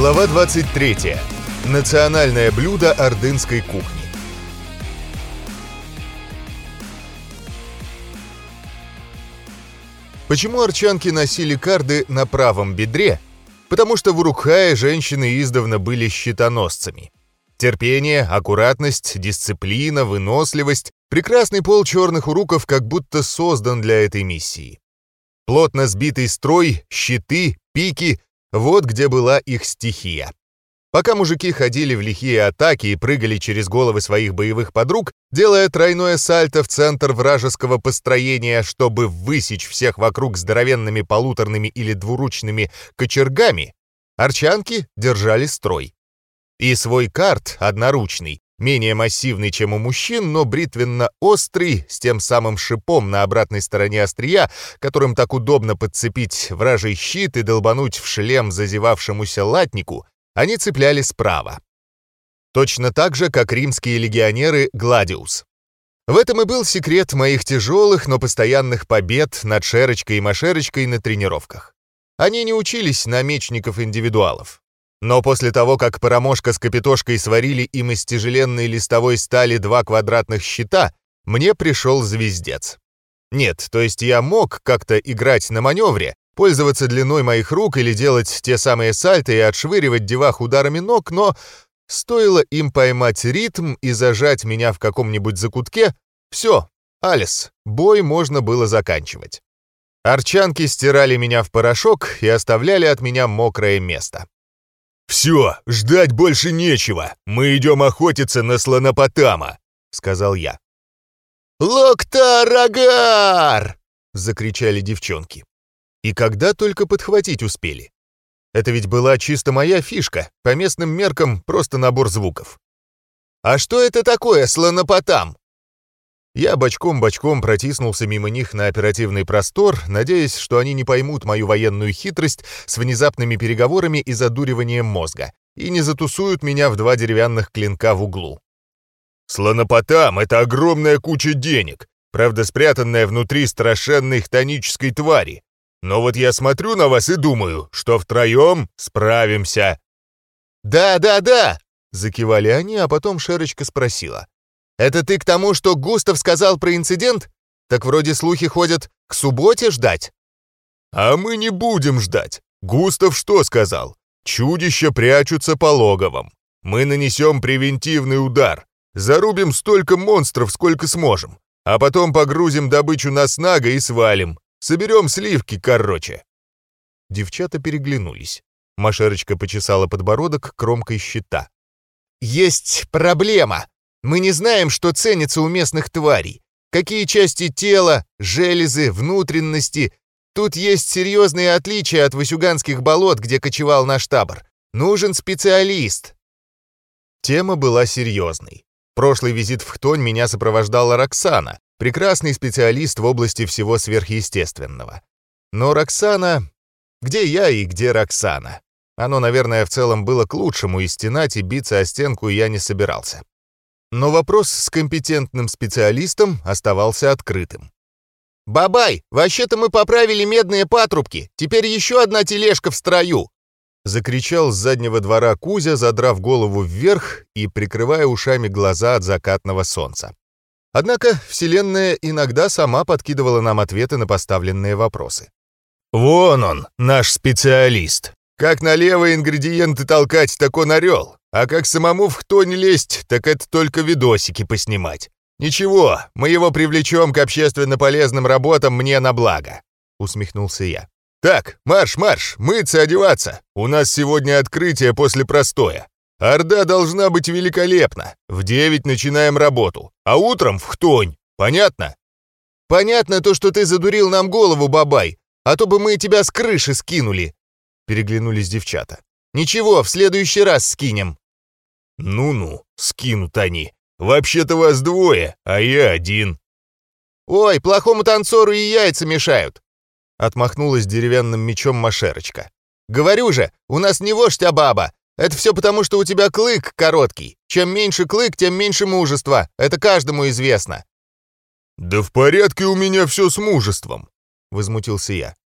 Глава 23. Национальное блюдо ордынской кухни. Почему арчанки носили карды на правом бедре? Потому что в Урукхае женщины издавна были щитоносцами. Терпение, аккуратность, дисциплина, выносливость. Прекрасный пол черных уруков как будто создан для этой миссии. Плотно сбитый строй, щиты, пики — вот где была их стихия. Пока мужики ходили в лихие атаки и прыгали через головы своих боевых подруг, делая тройное сальто в центр вражеского построения, чтобы высечь всех вокруг здоровенными полуторными или двуручными кочергами, арчанки держали строй. И свой карт, одноручный, менее массивный, чем у мужчин, но бритвенно-острый, с тем самым шипом на обратной стороне острия, которым так удобно подцепить вражий щит и долбануть в шлем зазевавшемуся латнику, они цепляли справа. Точно так же, как римские легионеры Гладиус. В этом и был секрет моих тяжелых, но постоянных побед над Шерочкой и Машерочкой на тренировках. Они не учились на мечников-индивидуалов. Но после того, как Парамошка с Капитошкой сварили им из тяжеленной листовой стали два квадратных щита, мне пришел звездец. Нет, то есть я мог как-то играть на маневре, пользоваться длиной моих рук или делать те самые сальто и отшвыривать девах ударами ног, но стоило им поймать ритм и зажать меня в каком-нибудь закутке, все, Алис, бой можно было заканчивать. Арчанки стирали меня в порошок и оставляли от меня мокрое место. «Все, ждать больше нечего. Мы идем охотиться на слонопотама», — сказал я. «Локтарагар!» — закричали девчонки. И когда только подхватить успели. Это ведь была чисто моя фишка, по местным меркам просто набор звуков. «А что это такое, слонопотам?» Я бочком-бочком протиснулся мимо них на оперативный простор, надеясь, что они не поймут мою военную хитрость с внезапными переговорами и задуриванием мозга, и не затусуют меня в два деревянных клинка в углу. «Слонопотам — это огромная куча денег, правда спрятанная внутри страшенной хтонической твари. Но вот я смотрю на вас и думаю, что втроем справимся». «Да-да-да!» — закивали они, а потом Шерочка спросила. Это ты к тому, что Густав сказал про инцидент? Так вроде слухи ходят к субботе ждать. А мы не будем ждать. Густав что сказал? Чудища прячутся по логовам. Мы нанесем превентивный удар. Зарубим столько монстров, сколько сможем. А потом погрузим добычу на снага и свалим. Соберем сливки, короче. Девчата переглянулись. Машерочка почесала подбородок кромкой щита. «Есть проблема!» Мы не знаем, что ценится у местных тварей. Какие части тела, железы, внутренности. Тут есть серьезные отличия от Васюганских болот, где кочевал наш табор. Нужен специалист. Тема была серьезной. Прошлый визит в Хтонь меня сопровождала Роксана, прекрасный специалист в области всего сверхъестественного. Но Роксана... Где я и где Роксана? Оно, наверное, в целом было к лучшему, и стенать и биться о стенку я не собирался. Но вопрос с компетентным специалистом оставался открытым. «Бабай, вообще-то мы поправили медные патрубки, теперь еще одна тележка в строю!» Закричал с заднего двора Кузя, задрав голову вверх и прикрывая ушами глаза от закатного солнца. Однако Вселенная иногда сама подкидывала нам ответы на поставленные вопросы. «Вон он, наш специалист. Как на левые ингредиенты толкать, так он орел. А как самому в кто не лезть, так это только видосики поснимать. Ничего, мы его привлечем к общественно полезным работам мне на благо», — усмехнулся я. «Так, марш, марш, мыться, одеваться. У нас сегодня открытие после простоя. Орда должна быть великолепна. В девять начинаем работу, а утром в хтонь. Понятно?» «Понятно то, что ты задурил нам голову, бабай, а то бы мы тебя с крыши скинули», — переглянулись девчата. «Ничего, в следующий раз скинем». «Ну-ну, скинут они. Вообще-то вас двое, а я один». «Ой, плохому танцору и яйца мешают!» Отмахнулась деревянным мечом Машерочка. «Говорю же, у нас не вождь, а баба. Это все потому, что у тебя клык короткий. Чем меньше клык, тем меньше мужества. Это каждому известно». «Да в порядке у меня все с мужеством», — возмутился я.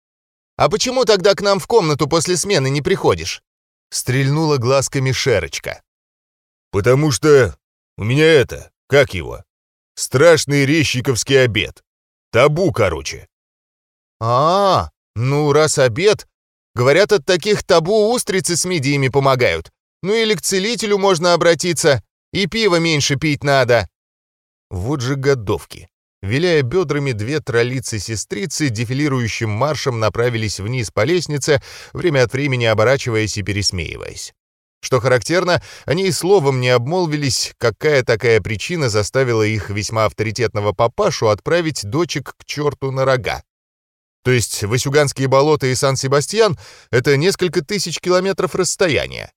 «А почему тогда к нам в комнату после смены не приходишь?» Стрельнула глазками Шерочка. «Потому что у меня это, как его? Страшный резчиковский обед. Табу, короче». А, -а, ну раз обед, говорят, от таких табу устрицы с мидиями помогают. Ну или к целителю можно обратиться, и пиво меньше пить надо. Вот же годовки. Виляя бедрами, две троллицы-сестрицы дефилирующим маршем направились вниз по лестнице, время от времени оборачиваясь и пересмеиваясь. Что характерно, они и словом не обмолвились, какая такая причина заставила их весьма авторитетного папашу отправить дочек к черту на рога. То есть Васюганские болота и Сан-Себастьян — это несколько тысяч километров расстояния.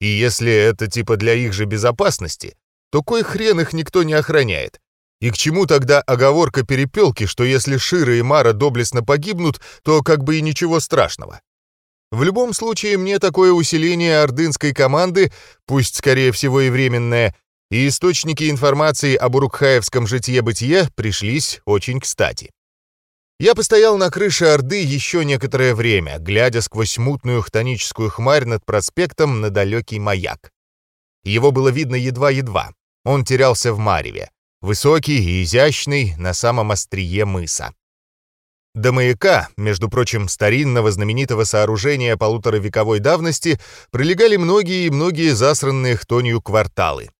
И если это типа для их же безопасности, то кой хрен их никто не охраняет, и к чему тогда оговорка перепелки, что если Шира и Мара доблестно погибнут, то как бы и ничего страшного? В любом случае, мне такое усиление ордынской команды, пусть, скорее всего, и временное, и источники информации об урукхаевском житье-бытие пришлись очень кстати. Я постоял на крыше Орды еще некоторое время, глядя сквозь мутную хтоническую хмарь над проспектом на далекий маяк. Его было видно едва-едва. Он терялся в мареве. Высокий и изящный, на самом острие мыса. До маяка, между прочим, старинного знаменитого сооружения полуторавековой давности, пролегали многие и многие засранные хтонью кварталы.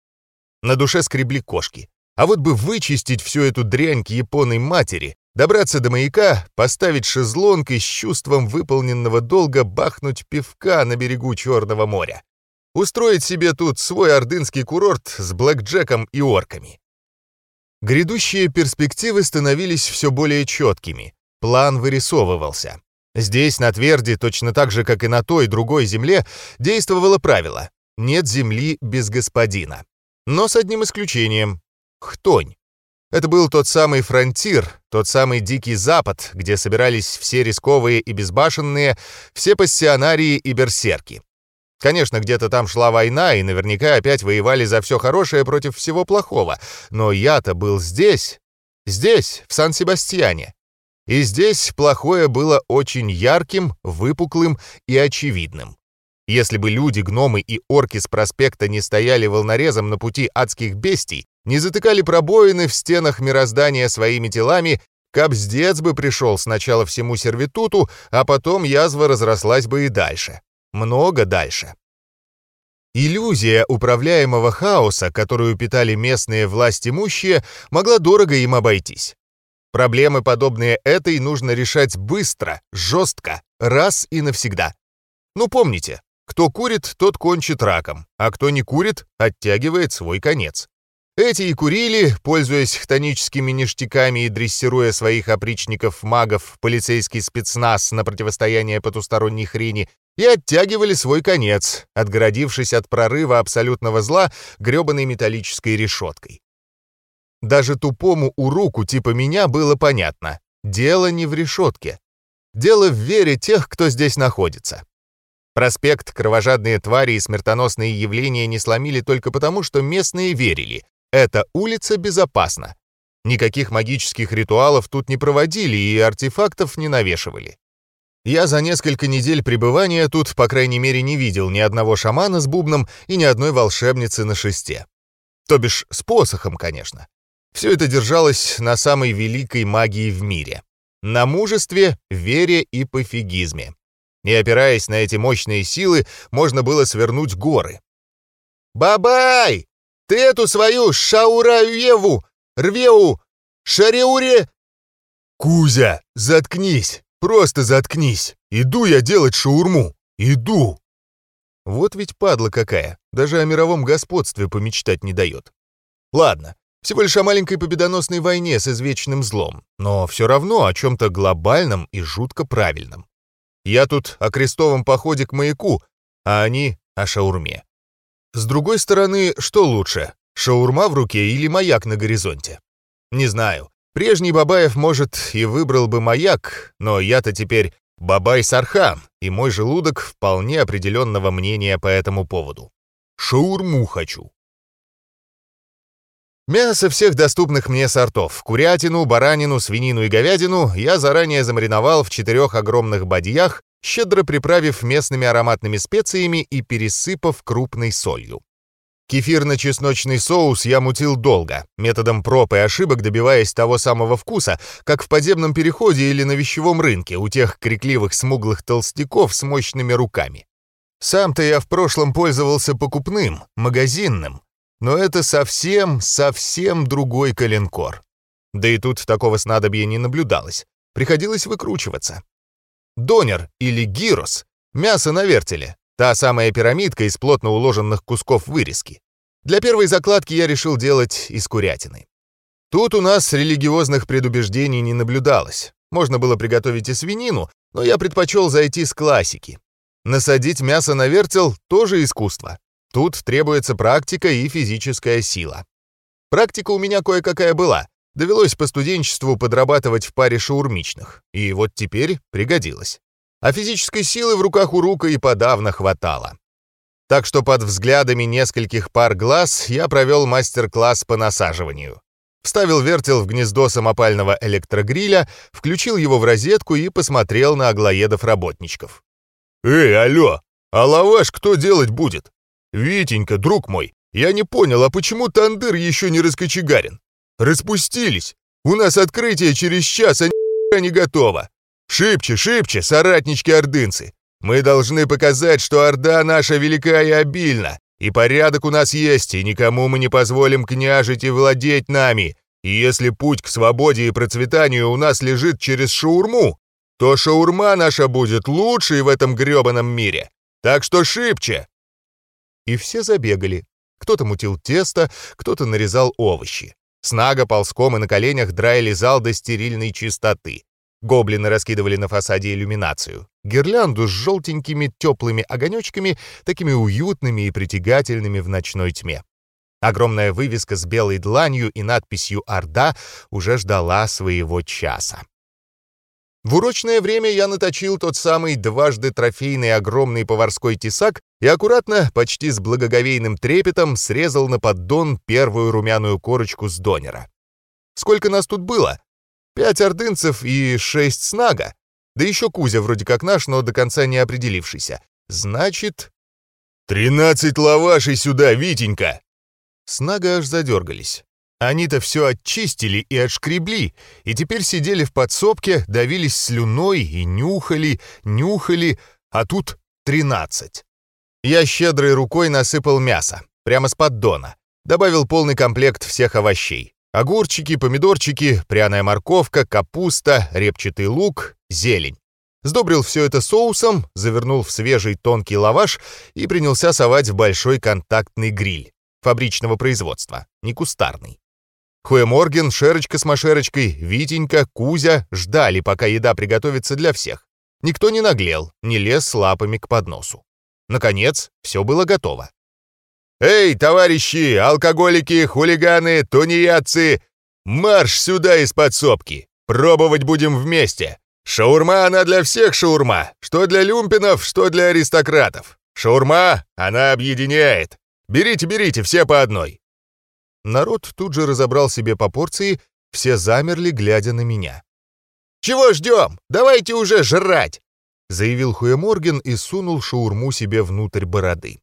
На душе скребли кошки. А вот бы вычистить всю эту дрянь к японной матери, добраться до маяка, поставить шезлонг и с чувством выполненного долга бахнуть пивка на берегу Черного моря. Устроить себе тут свой ордынский курорт с блэкджеком и орками. Грядущие перспективы становились все более четкими. План вырисовывался. Здесь, на Тверди, точно так же, как и на той другой земле, действовало правило «нет земли без господина». Но с одним исключением — Хтонь. Это был тот самый фронтир, тот самый дикий запад, где собирались все рисковые и безбашенные, все пассионарии и берсерки. Конечно, где-то там шла война, и наверняка опять воевали за все хорошее против всего плохого. Но я-то был здесь, здесь, в Сан-Себастьяне. И здесь плохое было очень ярким, выпуклым и очевидным. Если бы люди, гномы и орки с проспекта не стояли волнорезом на пути адских бестий, не затыкали пробоины в стенах мироздания своими телами, капздец бы пришел сначала всему сервитуту, а потом язва разрослась бы и дальше много дальше. Иллюзия управляемого хаоса, которую питали местные властимущие, могла дорого им обойтись. Проблемы, подобные этой, нужно решать быстро, жестко, раз и навсегда. Ну помните, кто курит, тот кончит раком, а кто не курит, оттягивает свой конец. Эти и курили, пользуясь хтоническими ништяками и дрессируя своих опричников-магов, полицейский спецназ на противостояние потусторонней хрени, и оттягивали свой конец, отгородившись от прорыва абсолютного зла грёбаной металлической решеткой. Даже тупому уруку типа меня было понятно. Дело не в решетке. Дело в вере тех, кто здесь находится. Проспект кровожадные твари и смертоносные явления не сломили только потому, что местные верили. Эта улица безопасна. Никаких магических ритуалов тут не проводили и артефактов не навешивали. Я за несколько недель пребывания тут, по крайней мере, не видел ни одного шамана с бубном и ни одной волшебницы на шесте. То бишь, с посохом, конечно. Все это держалось на самой великой магии в мире. На мужестве, вере и пофигизме. И опираясь на эти мощные силы, можно было свернуть горы. «Бабай! Ты эту свою Шаураеву, Рвеу, Шариуре...» «Кузя, заткнись!» Просто заткнись! Иду я делать шаурму! Иду!» Вот ведь падла какая, даже о мировом господстве помечтать не дает. Ладно, всего лишь о маленькой победоносной войне с извечным злом, но все равно о чем-то глобальном и жутко правильном. Я тут о крестовом походе к маяку, а они о шаурме. С другой стороны, что лучше, шаурма в руке или маяк на горизонте? Не знаю, Прежний Бабаев, может, и выбрал бы маяк, но я-то теперь Бабай-Сархан, и мой желудок вполне определенного мнения по этому поводу. Шаурму хочу. Мясо всех доступных мне сортов — курятину, баранину, свинину и говядину — я заранее замариновал в четырех огромных бадьях щедро приправив местными ароматными специями и пересыпав крупной солью. Кефирно-чесночный соус я мутил долго, методом проб и ошибок добиваясь того самого вкуса, как в подземном переходе или на вещевом рынке у тех крикливых смуглых толстяков с мощными руками. Сам-то я в прошлом пользовался покупным, магазинным, но это совсем, совсем другой коленкор. Да и тут такого снадобья не наблюдалось. Приходилось выкручиваться. Донер или гирос — мясо на вертеле, та самая пирамидка из плотно уложенных кусков вырезки. Для первой закладки я решил делать из курятины. Тут у нас религиозных предубеждений не наблюдалось. Можно было приготовить и свинину, но я предпочел зайти с классики. Насадить мясо на вертел — тоже искусство. Тут требуется практика и физическая сила. Практика у меня кое-какая была. Довелось по студенчеству подрабатывать в паре шаурмичных. И вот теперь пригодилось. А физической силы в руках у рука и подавно хватало. Так что под взглядами нескольких пар глаз я провел мастер-класс по насаживанию. Вставил вертел в гнездо самопального электрогриля, включил его в розетку и посмотрел на аглоедов-работничков. «Эй, алло, а лаваш кто делать будет? Витенька, друг мой, я не понял, а почему тандыр еще не раскочегарен? Распустились. У нас открытие через час, а не готово. Шибче, шибче, соратнички-ордынцы. Мы должны показать, что Орда наша велика и обильна, и порядок у нас есть, и никому мы не позволим княжить и владеть нами. И если путь к свободе и процветанию у нас лежит через шаурму, то шаурма наша будет лучшей в этом грёбаном мире. Так что шибче!» И все забегали. Кто-то мутил тесто, кто-то нарезал овощи. Снага ползком и на коленях драили зал до стерильной чистоты. Гоблины раскидывали на фасаде иллюминацию. Гирлянду с желтенькими теплыми огонечками, такими уютными и притягательными в ночной тьме. Огромная вывеска с белой дланью и надписью «Орда» уже ждала своего часа. В урочное время я наточил тот самый дважды трофейный огромный поварской тесак и аккуратно, почти с благоговейным трепетом, срезал на поддон первую румяную корочку с донера. Сколько нас тут было? Пять ордынцев и шесть снага. Да еще Кузя вроде как наш, но до конца не определившийся. Значит... «Тринадцать лавашей сюда, Витенька!» Снага аж задергались. Они-то все очистили и отшкребли, и теперь сидели в подсобке, давились слюной и нюхали, нюхали, а тут тринадцать. Я щедрой рукой насыпал мясо, прямо с поддона, добавил полный комплект всех овощей. Огурчики, помидорчики, пряная морковка, капуста, репчатый лук, зелень. Сдобрил все это соусом, завернул в свежий тонкий лаваш и принялся совать в большой контактный гриль фабричного производства, не кустарный. Хуэморген, Шерочка с Машерочкой, Витенька, Кузя ждали, пока еда приготовится для всех. Никто не наглел, не лез с лапами к подносу. Наконец, все было готово. «Эй, товарищи, алкоголики, хулиганы, тунеядцы! Марш сюда из подсобки! Пробовать будем вместе! Шаурма она для всех шаурма, что для люмпинов, что для аристократов. Шаурма, она объединяет. Берите, берите, все по одной. Народ тут же разобрал себе по порции, все замерли, глядя на меня. «Чего ждем? Давайте уже жрать!» заявил Хуэморген и сунул шаурму себе внутрь бороды.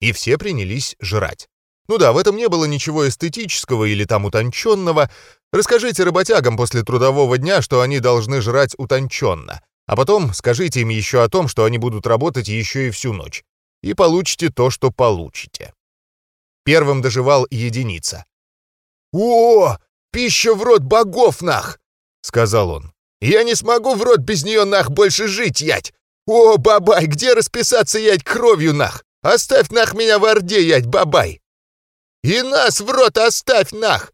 И все принялись жрать. Ну да, в этом не было ничего эстетического или там утонченного. Расскажите работягам после трудового дня, что они должны жрать утонченно, а потом скажите им еще о том, что они будут работать еще и всю ночь. И получите то, что получите. Первым доживал единица. «О, пища в рот богов, нах!» — сказал он. «Я не смогу в рот без нее, нах, больше жить, ять! О, бабай, где расписаться, ять, кровью, нах? Оставь, нах, меня в Орде, ять, бабай!» «И нас в рот оставь, нах!»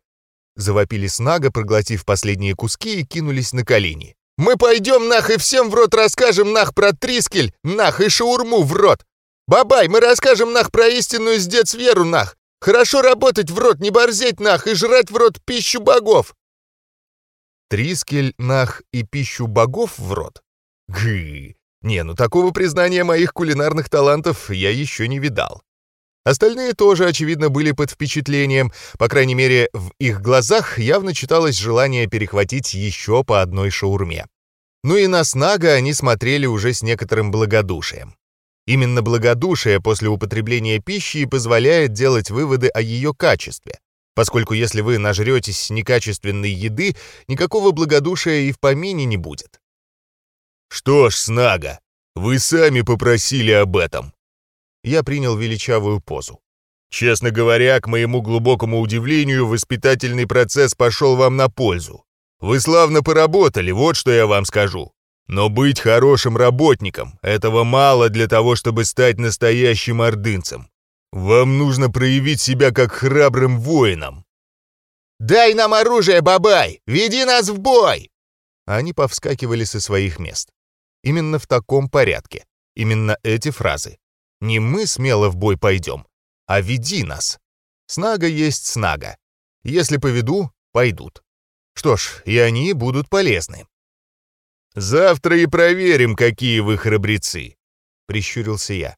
Завопили снага, проглотив последние куски и кинулись на колени. «Мы пойдем, нах, и всем в рот расскажем, нах, про Трискель, нах, и шаурму в рот! Бабай, мы расскажем, нах, про истинную сдец веру, нах! Хорошо работать в рот, не борзеть нах и жрать в рот пищу богов!» Трискель, нах и пищу богов в рот? Гы! Не, ну такого признания моих кулинарных талантов я еще не видал. Остальные тоже, очевидно, были под впечатлением. По крайней мере, в их глазах явно читалось желание перехватить еще по одной шаурме. Ну и на Снага они смотрели уже с некоторым благодушием. Именно благодушие после употребления пищи и позволяет делать выводы о ее качестве, поскольку если вы нажретесь некачественной еды, никакого благодушия и в помине не будет. «Что ж, Снага, вы сами попросили об этом». Я принял величавую позу. Честно говоря, к моему глубокому удивлению, воспитательный процесс пошел вам на пользу. Вы славно поработали, вот что я вам скажу. Но быть хорошим работником — этого мало для того, чтобы стать настоящим ордынцем. Вам нужно проявить себя как храбрым воином. «Дай нам оружие, бабай! Веди нас в бой!» Они повскакивали со своих мест. Именно в таком порядке. Именно эти фразы. Не мы смело в бой пойдем, а веди нас. Снага есть снага. Если поведу, пойдут. Что ж, и они будут полезны. «Завтра и проверим, какие вы храбрецы», — прищурился я.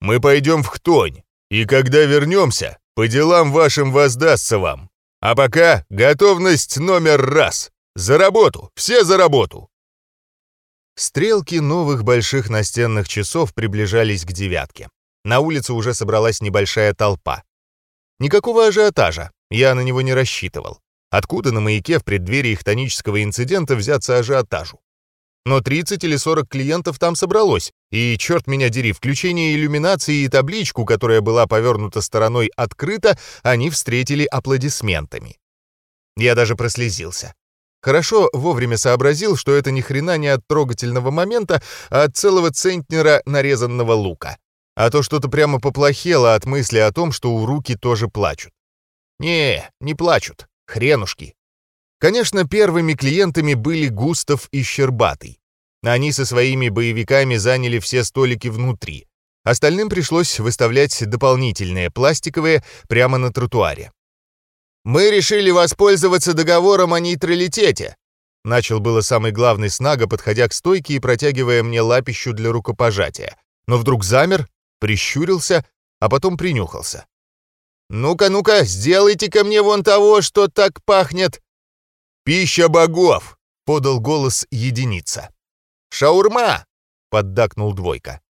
«Мы пойдем в Хтонь, и когда вернемся, по делам вашим воздастся вам. А пока готовность номер раз. За работу, все за работу!» Стрелки новых больших настенных часов приближались к девятке. На улице уже собралась небольшая толпа. Никакого ажиотажа, я на него не рассчитывал. Откуда на маяке в преддверии хтонического инцидента взяться ажиотажу? Но 30 или 40 клиентов там собралось, и, черт меня дери, включение иллюминации и табличку, которая была повернута стороной открыто, они встретили аплодисментами. Я даже прослезился. Хорошо вовремя сообразил, что это ни хрена не от трогательного момента, а от целого центнера нарезанного лука. А то что-то прямо поплохело от мысли о том, что у руки тоже плачут. Не, не плачут. Хренушки. Конечно, первыми клиентами были Густав и Щербатый. Они со своими боевиками заняли все столики внутри. Остальным пришлось выставлять дополнительные пластиковые прямо на тротуаре. «Мы решили воспользоваться договором о нейтралитете», Начал было самый главный снага, подходя к стойке и протягивая мне лапищу для рукопожатия. Но вдруг замер, прищурился, а потом принюхался. «Ну-ка, ну-ка, сделайте ко мне вон того, что так пахнет!» «Пища богов!» — подал голос единица. «Шаурма!» — поддакнул двойка.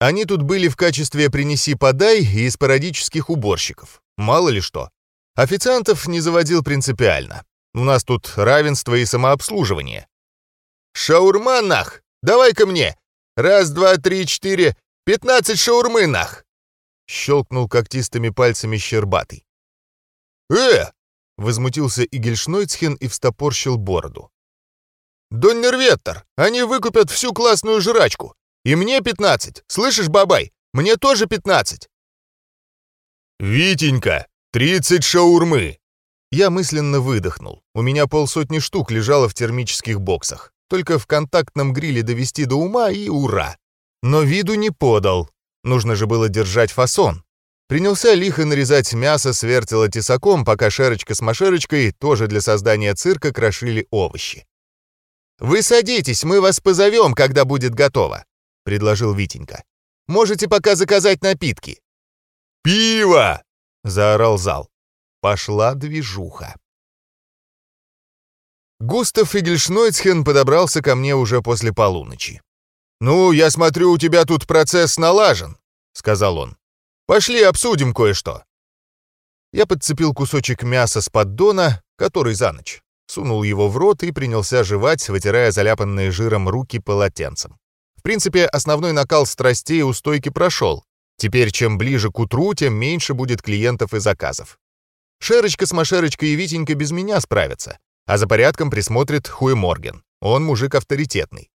Они тут были в качестве «принеси-подай» и из пародических уборщиков. Мало ли что. Официантов не заводил принципиально. У нас тут равенство и самообслуживание. «Шаурма нах! Давай ко мне! Раз, два, три, четыре, пятнадцать шаурмы нах!» Щелкнул когтистыми пальцами Щербатый. «Э!» — возмутился Игельшнойцхен и встопорщил бороду. «Доннерветтер, они выкупят всю классную жрачку. И мне пятнадцать. Слышишь, бабай? Мне тоже пятнадцать!» «Витенька, тридцать шаурмы!» Я мысленно выдохнул. У меня полсотни штук лежало в термических боксах. Только в контактном гриле довести до ума и ура. Но виду не подал. Нужно же было держать фасон. Принялся лихо нарезать мясо с вертела тесаком, пока Шерочка с Машерочкой тоже для создания цирка крошили овощи. «Вы садитесь, мы вас позовем, когда будет готово», — предложил Витенька. «Можете пока заказать напитки». «Пиво!» — заорал зал. Пошла движуха. Густав Фигельшнойцхен подобрался ко мне уже после полуночи. «Ну, я смотрю, у тебя тут процесс налажен», — сказал он. «Пошли обсудим кое-что». Я подцепил кусочек мяса с поддона, который за ночь, сунул его в рот и принялся жевать, вытирая заляпанные жиром руки полотенцем. В принципе, основной накал страстей у стойки прошел. Теперь, чем ближе к утру, тем меньше будет клиентов и заказов. Шерочка с Машерочкой и Витенька без меня справятся, а за порядком присмотрит Хуй Морген. Он мужик авторитетный.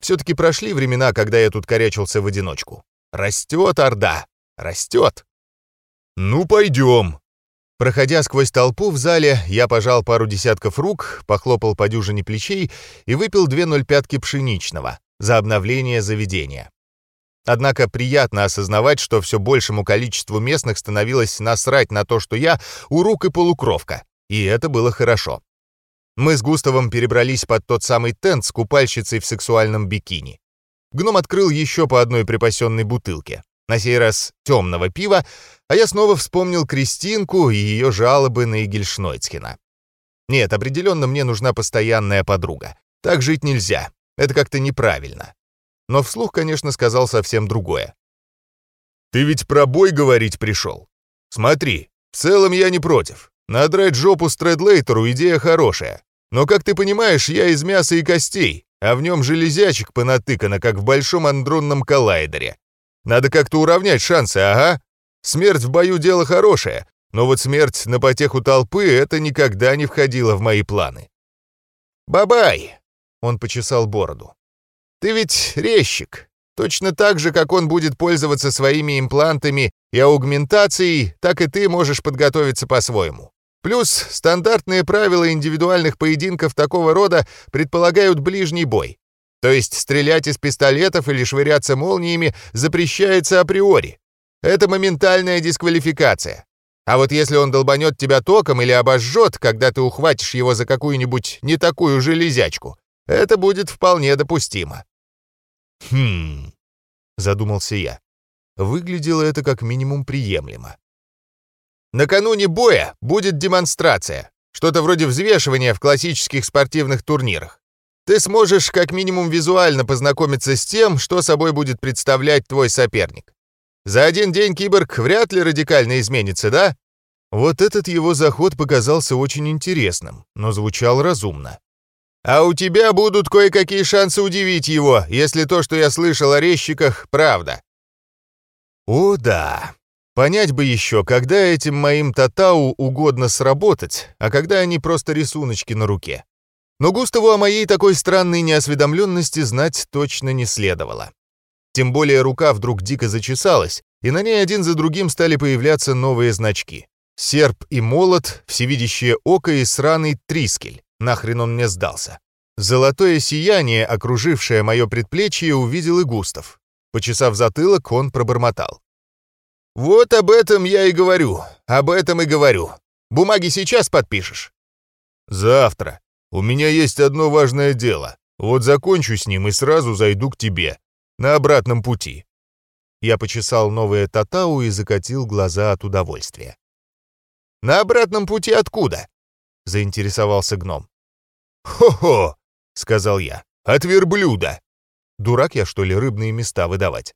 Все-таки прошли времена, когда я тут корячился в одиночку. Растет Орда! Растет! Ну, пойдем. Проходя сквозь толпу в зале, я пожал пару десятков рук, похлопал по дюжине плечей и выпил две ноль пятки пшеничного за обновление заведения. Однако приятно осознавать, что все большему количеству местных становилось насрать на то, что я урук и полукровка, и это было хорошо. Мы с Густавом перебрались под тот самый тент с купальщицей в сексуальном бикини. Гном открыл еще по одной припасенной бутылке, на сей раз темного пива, а я снова вспомнил Кристинку и ее жалобы на Игельшнойцхена. Нет, определенно мне нужна постоянная подруга. Так жить нельзя. Это как-то неправильно. Но вслух, конечно, сказал совсем другое. «Ты ведь про бой говорить пришел. Смотри, в целом я не против. Надрать жопу Стрэдлейтеру идея хорошая. Но, как ты понимаешь, я из мяса и костей, а в нем железячек понатыкано, как в большом андронном коллайдере. Надо как-то уравнять шансы, ага. Смерть в бою дело хорошее, но вот смерть на потеху толпы — это никогда не входило в мои планы. «Бабай!» — он почесал бороду. «Ты ведь резчик. Точно так же, как он будет пользоваться своими имплантами и аугментацией, так и ты можешь подготовиться по-своему. Плюс стандартные правила индивидуальных поединков такого рода предполагают ближний бой. То есть стрелять из пистолетов или швыряться молниями запрещается априори. Это моментальная дисквалификация. А вот если он долбанет тебя током или обожжет, когда ты ухватишь его за какую-нибудь не такую железячку, это будет вполне допустимо. «Хм...» — задумался я. Выглядело это как минимум приемлемо. Накануне боя будет демонстрация, что-то вроде взвешивания в классических спортивных турнирах. Ты сможешь как минимум визуально познакомиться с тем, что собой будет представлять твой соперник. За один день киборг вряд ли радикально изменится, да? Вот этот его заход показался очень интересным, но звучал разумно. А у тебя будут кое-какие шансы удивить его, если то, что я слышал о резчиках, правда. О, да. Понять бы еще, когда этим моим татау угодно сработать, а когда они просто рисуночки на руке. Но Густаву о моей такой странной неосведомленности знать точно не следовало. Тем более рука вдруг дико зачесалась, и на ней один за другим стали появляться новые значки. Серп и молот, всевидящее око и сраный трискель. Нахрен он мне сдался. Золотое сияние, окружившее мое предплечье, увидел и Густав. Почесав затылок, он пробормотал. «Вот об этом я и говорю, об этом и говорю. Бумаги сейчас подпишешь?» «Завтра. У меня есть одно важное дело. Вот закончу с ним и сразу зайду к тебе. На обратном пути». Я почесал новое татау и закатил глаза от удовольствия. «На обратном пути откуда?» — заинтересовался гном. «Хо-хо!» — сказал я. «От верблюда!» Дурак я, что ли, рыбные места выдавать?